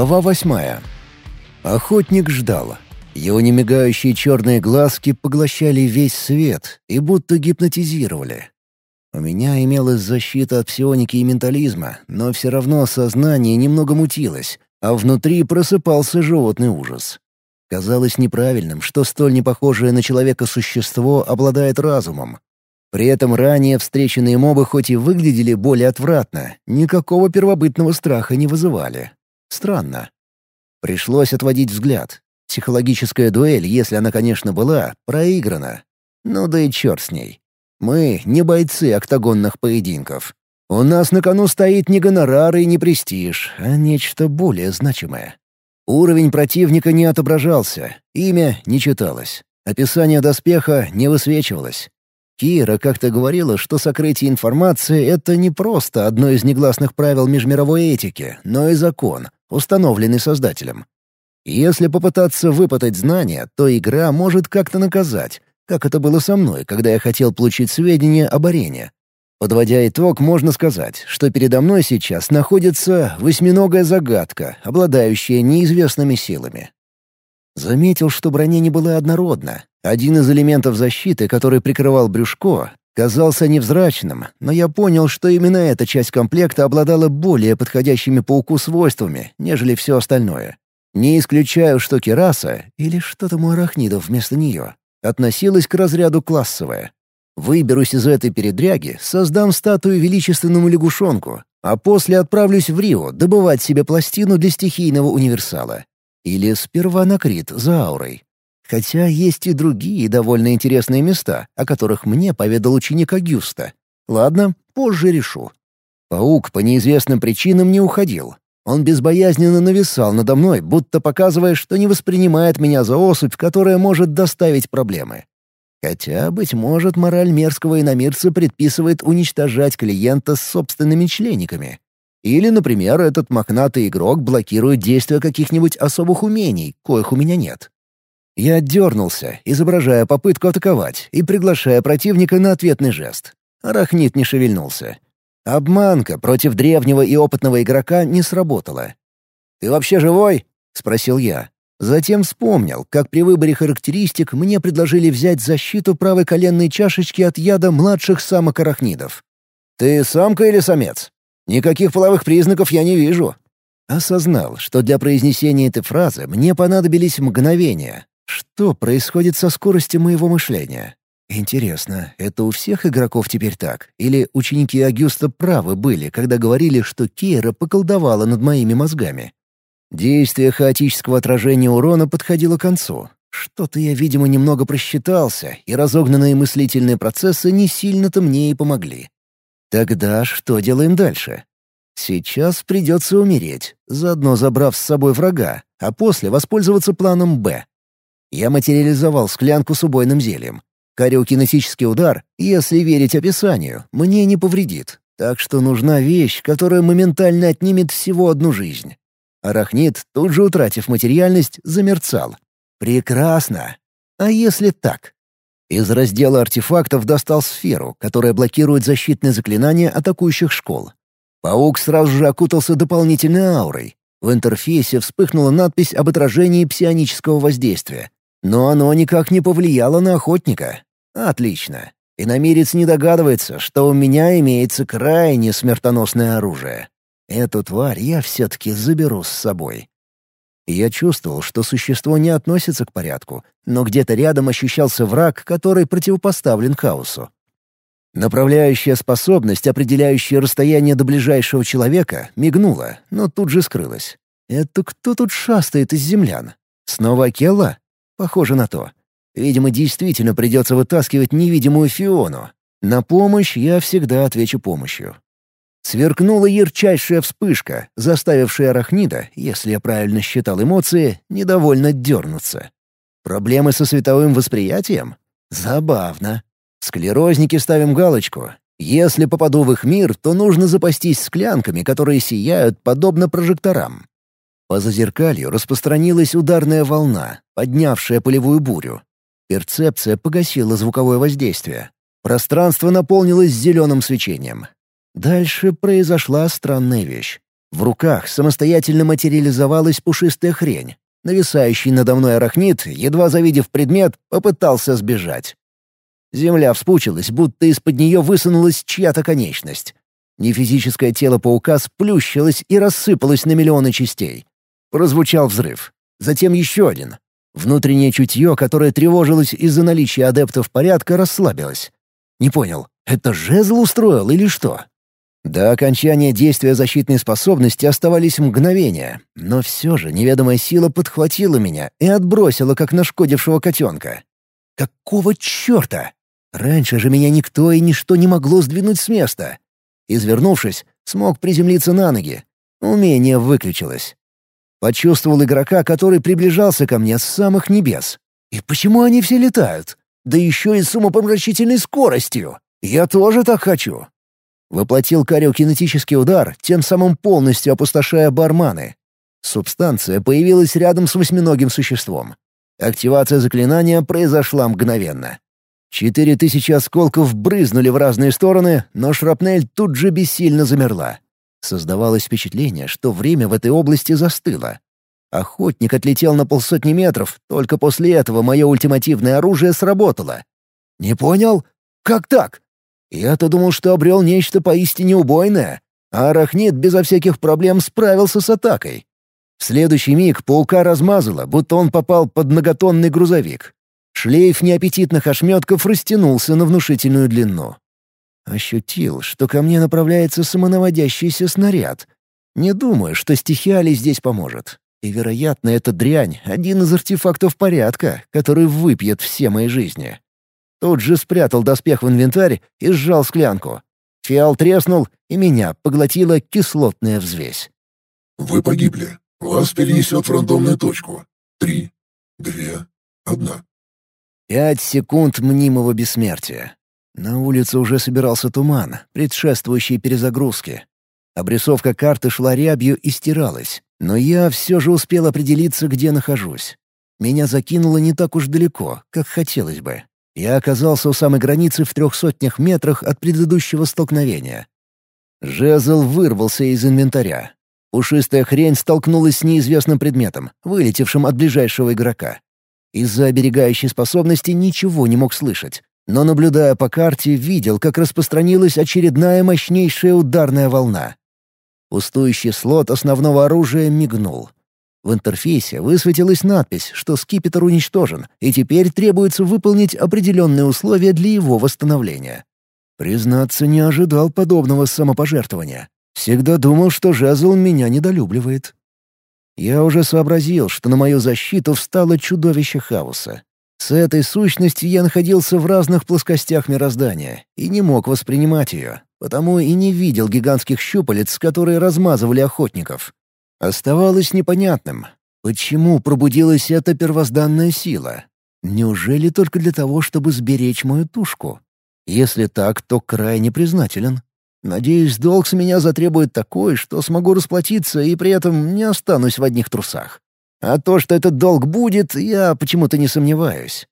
Глава восьмая. Охотник ждал. Его немигающие черные глазки поглощали весь свет и будто гипнотизировали. У меня имелась защита от псионики и ментализма, но все равно сознание немного мутилось, а внутри просыпался животный ужас. Казалось неправильным, что столь непохожее на человека существо обладает разумом. При этом ранее встреченные мобы хоть и выглядели более отвратно, никакого первобытного страха не вызывали. Странно. Пришлось отводить взгляд. Психологическая дуэль, если она, конечно, была, проиграна. Ну да и черт с ней. Мы не бойцы октагонных поединков. У нас на кону стоит не гонорар и не престиж, а нечто более значимое. Уровень противника не отображался, имя не читалось, описание доспеха не высвечивалось. Кира как-то говорила, что сокрытие информации — это не просто одно из негласных правил межмировой этики, но и закон, установленный создателем. Если попытаться выпытать знания, то игра может как-то наказать, как это было со мной, когда я хотел получить сведения об арене. Подводя итог, можно сказать, что передо мной сейчас находится восьминогая загадка, обладающая неизвестными силами. Заметил, что броня не была однородна. Один из элементов защиты, который прикрывал брюшко, казался невзрачным, но я понял, что именно эта часть комплекта обладала более подходящими пауку свойствами, нежели все остальное. Не исключаю, что кераса, или что-то у арахнидов вместо нее, относилась к разряду классовая. Выберусь из этой передряги, создам статую величественному лягушонку, а после отправлюсь в Рио добывать себе пластину для стихийного универсала. Или сперва на Крит за аурой. Хотя есть и другие довольно интересные места, о которых мне поведал ученик Агюста. Ладно, позже решу. Паук по неизвестным причинам не уходил. Он безбоязненно нависал надо мной, будто показывая, что не воспринимает меня за особь, которая может доставить проблемы. Хотя, быть может, мораль мерзкого иномирца предписывает уничтожать клиента с собственными члениками. Или, например, этот мохнатый игрок блокирует действия каких-нибудь особых умений, коих у меня нет. Я отдернулся, изображая попытку атаковать и приглашая противника на ответный жест. Арахнит не шевельнулся. Обманка против древнего и опытного игрока не сработала. «Ты вообще живой?» — спросил я. Затем вспомнил, как при выборе характеристик мне предложили взять защиту правой коленной чашечки от яда младших самок арахнидов. «Ты самка или самец? Никаких половых признаков я не вижу». Осознал, что для произнесения этой фразы мне понадобились мгновения, что происходит со скоростью моего мышления? Интересно, это у всех игроков теперь так? Или ученики Агюста правы были, когда говорили, что Кейра поколдовала над моими мозгами? Действие хаотического отражения урона подходило к концу. Что-то я, видимо, немного просчитался, и разогнанные мыслительные процессы не сильно-то мне и помогли. Тогда что делаем дальше? Сейчас придется умереть, заодно забрав с собой врага, а после воспользоваться планом «Б». Я материализовал склянку с убойным зельем. Кариокинетический удар, если верить описанию, мне не повредит. Так что нужна вещь, которая моментально отнимет всего одну жизнь. Арахнит, тут же утратив материальность, замерцал. Прекрасно. А если так? Из раздела артефактов достал сферу, которая блокирует защитные заклинания атакующих школ. Паук сразу же окутался дополнительной аурой. В интерфейсе вспыхнула надпись об отражении псионического воздействия. Но оно никак не повлияло на охотника. Отлично. Иномирец не догадывается, что у меня имеется крайне смертоносное оружие. Эту тварь я все-таки заберу с собой. Я чувствовал, что существо не относится к порядку, но где-то рядом ощущался враг, который противопоставлен хаосу. Направляющая способность, определяющая расстояние до ближайшего человека, мигнула, но тут же скрылась. Это кто тут шастает из землян? Снова Акелла? Похоже на то. Видимо, действительно придется вытаскивать невидимую Фиону. На помощь я всегда отвечу помощью. Сверкнула ярчайшая вспышка, заставившая арахнида, если я правильно считал эмоции, недовольно дернуться. Проблемы со световым восприятием? Забавно. Склерозники ставим галочку. Если попаду в их мир, то нужно запастись склянками, которые сияют подобно прожекторам. По зазеркалью распространилась ударная волна, поднявшая полевую бурю. Перцепция погасила звуковое воздействие. Пространство наполнилось зеленым свечением. Дальше произошла странная вещь. В руках самостоятельно материализовалась пушистая хрень. Нависающий надо мной арахнит, едва завидев предмет, попытался сбежать. Земля вспучилась, будто из-под нее высунулась чья-то конечность. Нефизическое тело паука сплющилось и рассыпалось на миллионы частей. Прозвучал взрыв. Затем еще один. Внутреннее чутье, которое тревожилось из-за наличия адептов порядка, расслабилось. Не понял, это жезл устроил или что? До окончания действия защитной способности оставались мгновения, но все же неведомая сила подхватила меня и отбросила, как нашкодившего котенка. Какого черта? Раньше же меня никто и ничто не могло сдвинуть с места. Извернувшись, смог приземлиться на ноги. Умение выключилось. Почувствовал игрока, который приближался ко мне с самых небес. И почему они все летают? Да еще и с умопомрачительной скоростью. Я тоже так хочу. Воплотил кариокинетический удар, тем самым полностью опустошая барманы. Субстанция появилась рядом с восьминогим существом. Активация заклинания произошла мгновенно. Четыре тысячи осколков брызнули в разные стороны, но шрапнель тут же бессильно замерла. Создавалось впечатление, что время в этой области застыло. Охотник отлетел на полсотни метров, только после этого мое ультимативное оружие сработало. «Не понял? Как так? Я-то думал, что обрел нечто поистине убойное, а арахнит безо всяких проблем справился с атакой. В следующий миг паука размазало, будто он попал под многотонный грузовик. Шлейф неаппетитных ошметков растянулся на внушительную длину. Ощутил, что ко мне направляется самонаводящийся снаряд. Не думаю, что стихиалий здесь поможет. И, вероятно, эта дрянь — один из артефактов порядка, который выпьет все мои жизни. Тут же спрятал доспех в инвентарь и сжал склянку. Фиал треснул, и меня поглотила кислотная взвесь. «Вы погибли. Вас перенесет в рандомную точку. Три, две, одна». Пять секунд мнимого бессмертия. На улице уже собирался туман, предшествующий перезагрузке. Обрисовка карты шла рябью и стиралась, но я все же успел определиться, где нахожусь. Меня закинуло не так уж далеко, как хотелось бы. Я оказался у самой границы в трех сотнях метрах от предыдущего столкновения. Жезл вырвался из инвентаря. Пушистая хрень столкнулась с неизвестным предметом, вылетевшим от ближайшего игрока. Из-за оберегающей способности ничего не мог слышать, но, наблюдая по карте, видел, как распространилась очередная мощнейшая ударная волна. Пустующий слот основного оружия мигнул. В интерфейсе высветилась надпись, что скипетр уничтожен, и теперь требуется выполнить определенные условия для его восстановления. Признаться, не ожидал подобного самопожертвования. Всегда думал, что жезл меня недолюбливает. Я уже сообразил, что на мою защиту встало чудовище хаоса. С этой сущностью я находился в разных плоскостях мироздания и не мог воспринимать ее, потому и не видел гигантских щупалец, которые размазывали охотников. Оставалось непонятным, почему пробудилась эта первозданная сила. Неужели только для того, чтобы сберечь мою тушку? Если так, то крайне признателен. Надеюсь, долг с меня затребует такой, что смогу расплатиться и при этом не останусь в одних трусах. А то, что этот долг будет, я почему-то не сомневаюсь.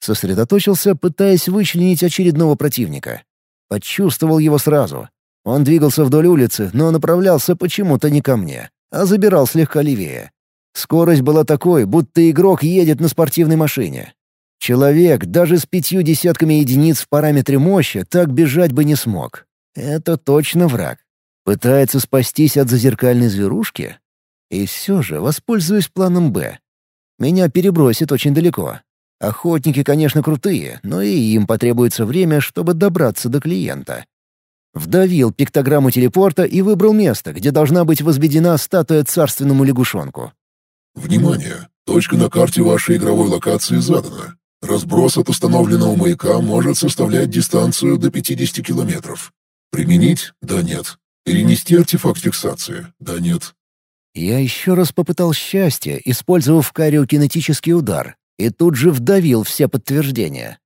Сосредоточился, пытаясь вычленить очередного противника. Почувствовал его сразу. Он двигался вдоль улицы, но направлялся почему-то не ко мне, а забирал слегка левее. Скорость была такой, будто игрок едет на спортивной машине. Человек даже с пятью десятками единиц в параметре мощи так бежать бы не смог. Это точно враг. Пытается спастись от зазеркальной зверушки? И все же воспользуюсь планом «Б». Меня перебросит очень далеко. Охотники, конечно, крутые, но и им потребуется время, чтобы добраться до клиента. Вдавил пиктограмму телепорта и выбрал место, где должна быть возведена статуя царственному лягушонку. «Внимание! Точка на карте вашей игровой локации задана. Разброс от установленного маяка может составлять дистанцию до 50 километров. Применить? Да, нет. Перенести артефакт фиксации? Да, нет. Я еще раз попытал счастье, использовав кариокинетический удар, и тут же вдавил все подтверждения.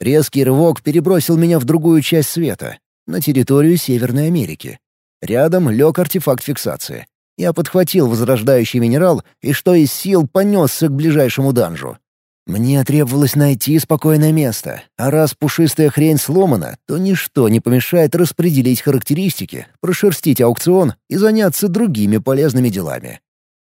Резкий рывок перебросил меня в другую часть света, на территорию Северной Америки. Рядом лег артефакт фиксации. Я подхватил возрождающий минерал и что из сил понесся к ближайшему данжу. Мне требовалось найти спокойное место, а раз пушистая хрень сломана, то ничто не помешает распределить характеристики, прошерстить аукцион и заняться другими полезными делами.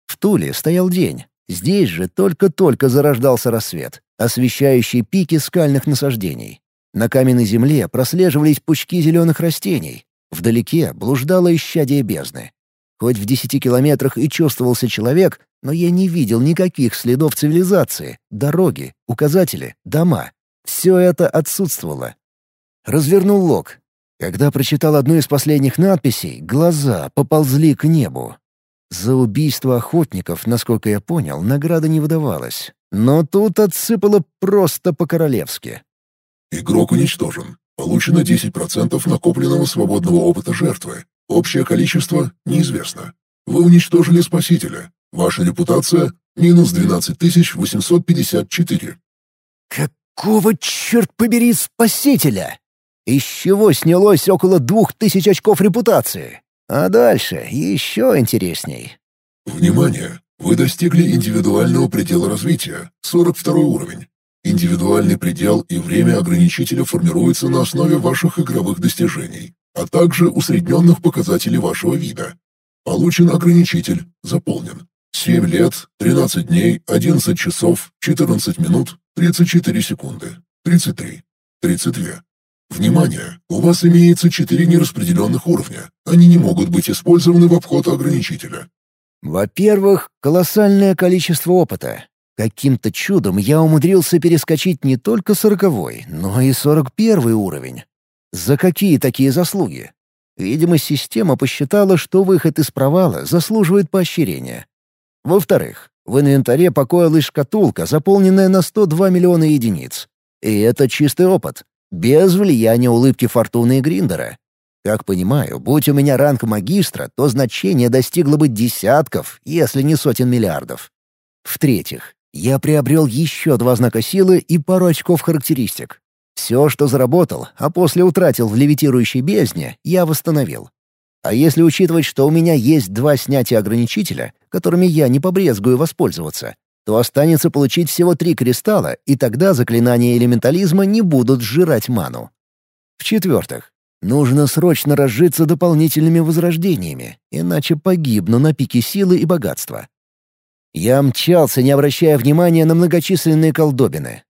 В Туле стоял день. Здесь же только-только зарождался рассвет, освещающий пики скальных насаждений. На каменной земле прослеживались пучки зеленых растений. Вдалеке блуждало исчадие бездны. Хоть в десяти километрах и чувствовался человек, но я не видел никаких следов цивилизации, дороги, указатели, дома. Все это отсутствовало. Развернул лог. Когда прочитал одну из последних надписей, глаза поползли к небу. За убийство охотников, насколько я понял, награда не выдавалась. Но тут отсыпало просто по-королевски. «Игрок уничтожен. Получено 10% накопленного свободного опыта жертвы. Общее количество неизвестно. Вы уничтожили спасителя. Ваша репутация — минус 12854. Какого, черт побери, спасителя? Из чего снялось около двух тысяч очков репутации? А дальше еще интересней. Внимание! Вы достигли индивидуального предела развития, 42 уровень. Индивидуальный предел и время ограничителя формируются на основе ваших игровых достижений а также усредненных показателей вашего вида. Получен ограничитель, заполнен. 7 лет, 13 дней, 11 часов, 14 минут, 34 секунды, 33, 32. Внимание! У вас имеется 4 нераспределенных уровня. Они не могут быть использованы в обход ограничителя. Во-первых, колоссальное количество опыта. Каким-то чудом я умудрился перескочить не только сороковой, но и сорок первый уровень. За какие такие заслуги? Видимо, система посчитала, что выход из провала заслуживает поощрения. Во-вторых, в инвентаре покоилась шкатулка, заполненная на 102 миллиона единиц. И это чистый опыт, без влияния улыбки Фортуны и Гриндера. Как понимаю, будь у меня ранг магистра, то значение достигло бы десятков, если не сотен миллиардов. В-третьих, я приобрел еще два знака силы и пару очков характеристик. Все, что заработал, а после утратил в левитирующей бездне, я восстановил. А если учитывать, что у меня есть два снятия ограничителя, которыми я не побрезгую воспользоваться, то останется получить всего три кристалла, и тогда заклинания элементализма не будут сжирать ману. В-четвертых, нужно срочно разжиться дополнительными возрождениями, иначе погибну на пике силы и богатства. Я мчался, не обращая внимания на многочисленные колдобины,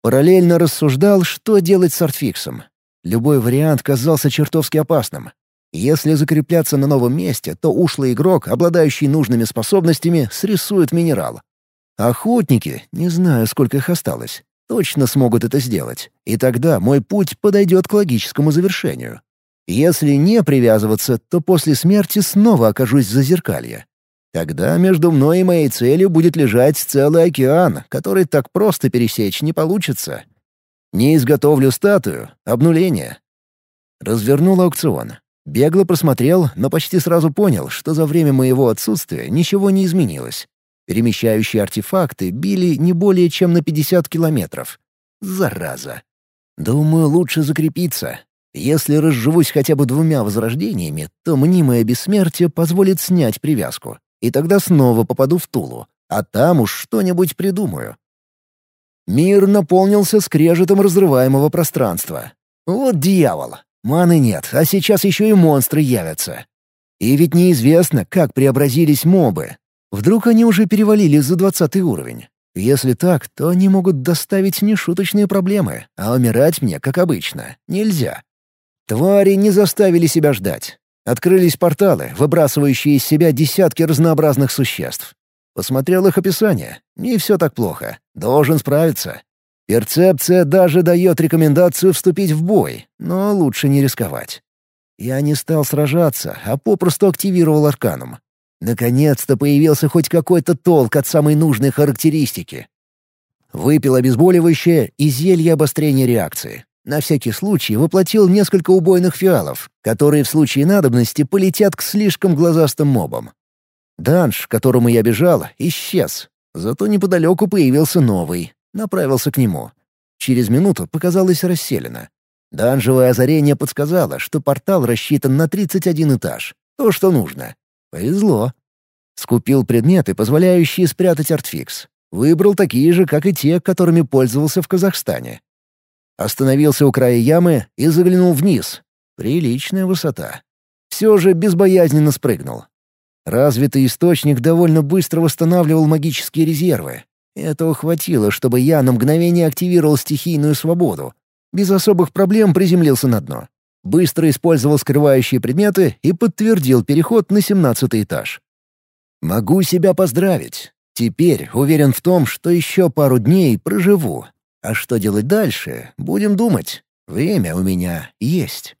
Параллельно рассуждал, что делать с артфиксом. Любой вариант казался чертовски опасным. Если закрепляться на новом месте, то ушлый игрок, обладающий нужными способностями, срисует минерал. Охотники, не знаю, сколько их осталось, точно смогут это сделать, и тогда мой путь подойдет к логическому завершению. Если не привязываться, то после смерти снова окажусь в зазеркалье. Тогда между мной и моей целью будет лежать целый океан, который так просто пересечь не получится. Не изготовлю статую, обнуление. Развернул аукцион. Бегло просмотрел, но почти сразу понял, что за время моего отсутствия ничего не изменилось. Перемещающие артефакты били не более чем на 50 километров. Зараза. Думаю, лучше закрепиться. Если разживусь хотя бы двумя возрождениями, то мнимое бессмертие позволит снять привязку и тогда снова попаду в Тулу, а там уж что-нибудь придумаю. Мир наполнился скрежетом разрываемого пространства. Вот дьявол! Маны нет, а сейчас еще и монстры явятся. И ведь неизвестно, как преобразились мобы. Вдруг они уже перевалили за двадцатый уровень. Если так, то они могут доставить нешуточные проблемы, а умирать мне, как обычно, нельзя. Твари не заставили себя ждать. Открылись порталы, выбрасывающие из себя десятки разнообразных существ. Посмотрел их описание. Не все так плохо. Должен справиться. Перцепция даже дает рекомендацию вступить в бой, но лучше не рисковать. Я не стал сражаться, а попросту активировал арканум. Наконец-то появился хоть какой-то толк от самой нужной характеристики. Выпил обезболивающее и зелье обострения реакции. На всякий случай воплотил несколько убойных фиалов, которые в случае надобности полетят к слишком глазастым мобам. Данж, к которому я бежал, исчез. Зато неподалеку появился новый. Направился к нему. Через минуту показалось расселено. Данжевое озарение подсказало, что портал рассчитан на 31 этаж. То, что нужно. Повезло. Скупил предметы, позволяющие спрятать артфикс. Выбрал такие же, как и те, которыми пользовался в Казахстане. Остановился у края ямы и заглянул вниз. Приличная высота. Все же безбоязненно спрыгнул. Развитый источник довольно быстро восстанавливал магические резервы. Этого хватило, чтобы я на мгновение активировал стихийную свободу. Без особых проблем приземлился на дно. Быстро использовал скрывающие предметы и подтвердил переход на семнадцатый этаж. Могу себя поздравить. Теперь уверен в том, что еще пару дней проживу. А что делать дальше, будем думать. Время у меня есть.